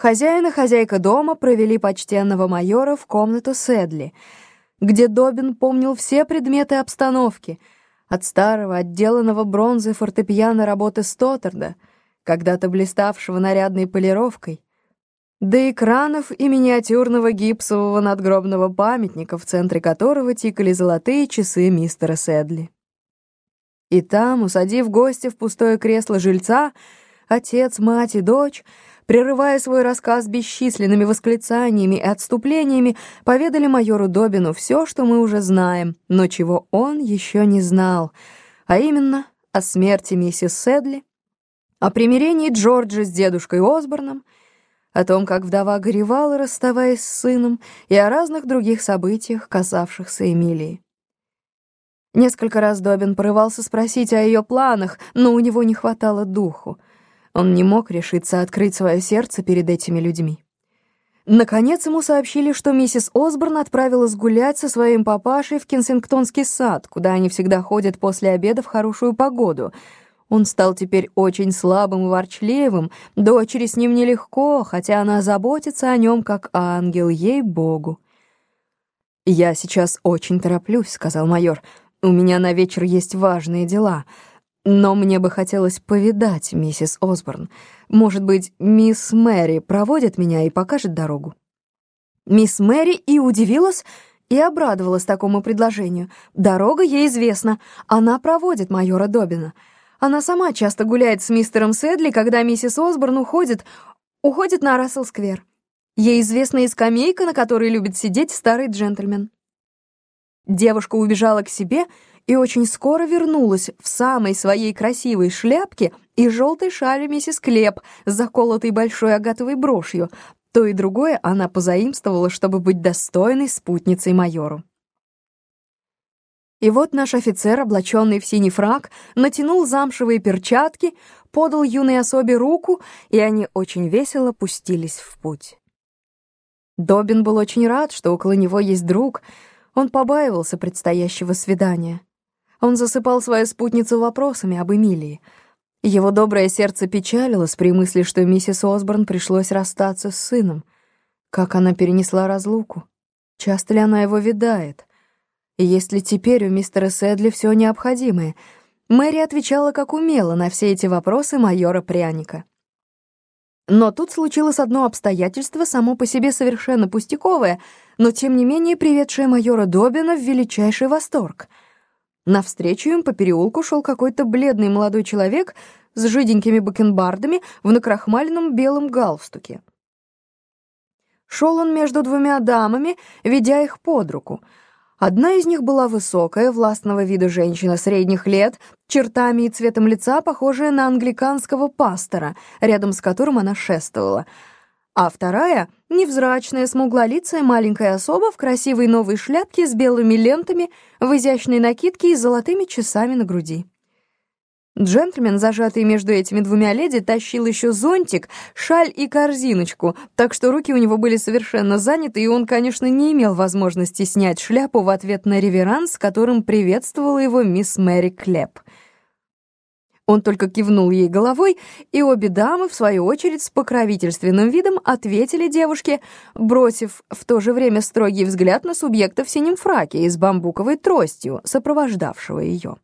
Хозяин и хозяйка дома провели почтенного майора в комнату Сэдли, где Добин помнил все предметы обстановки, от старого отделанного бронзой фортепиано работы Стоттерда, когда-то блиставшего нарядной полировкой, до экранов и миниатюрного гипсового надгробного памятника, в центре которого тикали золотые часы мистера Сэдли. И там, усадив гостя в пустое кресло жильца, отец, мать и дочь — прерывая свой рассказ бесчисленными восклицаниями и отступлениями, поведали майору Добину все, что мы уже знаем, но чего он еще не знал, а именно о смерти миссис Седли, о примирении Джорджа с дедушкой Осборном, о том, как вдова горевала, расставаясь с сыном, и о разных других событиях, касавшихся Эмилии. Несколько раз Добин порывался спросить о ее планах, но у него не хватало духу. Он не мог решиться открыть свое сердце перед этими людьми. Наконец ему сообщили, что миссис Осборн отправилась гулять со своим папашей в Кенсингтонский сад, куда они всегда ходят после обеда в хорошую погоду. Он стал теперь очень слабым и ворчливым, дочери с ним нелегко, хотя она заботится о нем как ангел, ей-богу. «Я сейчас очень тороплюсь», — сказал майор. «У меня на вечер есть важные дела». Но мне бы хотелось повидать миссис Осборн. Может быть, мисс Мэри проводит меня и покажет дорогу. Мисс Мэри и удивилась, и обрадовалась такому предложению. Дорога ей известна, она проводит майора Добина. Она сама часто гуляет с мистером Сэдли, когда миссис Осборн уходит, уходит на Рассел-сквер. Ей известна и скамейка, на которой любит сидеть старый джентльмен. Девушка убежала к себе — и очень скоро вернулась в самой своей красивой шляпке и желтой шале миссис Клеп с заколотой большой агатовой брошью. То и другое она позаимствовала, чтобы быть достойной спутницей майору. И вот наш офицер, облаченный в синий фраг, натянул замшевые перчатки, подал юной особе руку, и они очень весело пустились в путь. Добин был очень рад, что около него есть друг. Он побаивался предстоящего свидания. Он засыпал свою спутницу вопросами об Эмилии. Его доброе сердце печалилось при мысли, что миссис Осборн пришлось расстаться с сыном. Как она перенесла разлуку? Часто ли она его видает? И есть ли теперь у мистера Сэдли все необходимое? Мэри отвечала как умела на все эти вопросы майора Пряника. Но тут случилось одно обстоятельство, само по себе совершенно пустяковое, но тем не менее приведшее майора Добина в величайший восторг — Навстречу им по переулку шел какой-то бледный молодой человек с жиденькими бакенбардами в накрахмаленном белом галстуке. Шел он между двумя дамами, ведя их под руку. Одна из них была высокая, властного вида женщина средних лет, чертами и цветом лица, похожая на англиканского пастора, рядом с которым она шествовала — а вторая — невзрачная, смуглолицая маленькая особа в красивой новой шляпке с белыми лентами, в изящной накидке и золотыми часами на груди. Джентльмен, зажатый между этими двумя леди, тащил еще зонтик, шаль и корзиночку, так что руки у него были совершенно заняты, и он, конечно, не имел возможности снять шляпу в ответ на реверанс, которым приветствовала его мисс Мэри Клеп — он только кивнул ей головой, и обе дамы, в свою очередь, с покровительственным видом ответили девушке, бросив в то же время строгий взгляд на субъекта в синем фраке и с бамбуковой тростью, сопровождавшего ее.